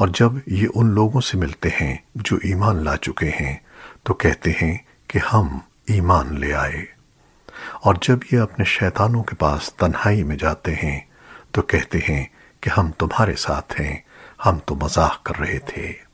और जब ये उन लोगों से मिलते हैं जो ईमान ला चुके हैं तो कहते हैं कि हम ईमान ले आए। और जब ये अपने शैतानों के पास तन्हाई में जाते हैं तो कहते हैं कि हम तुम्हारे साथ हैं, हम तो मज़ाक कर रहे थे।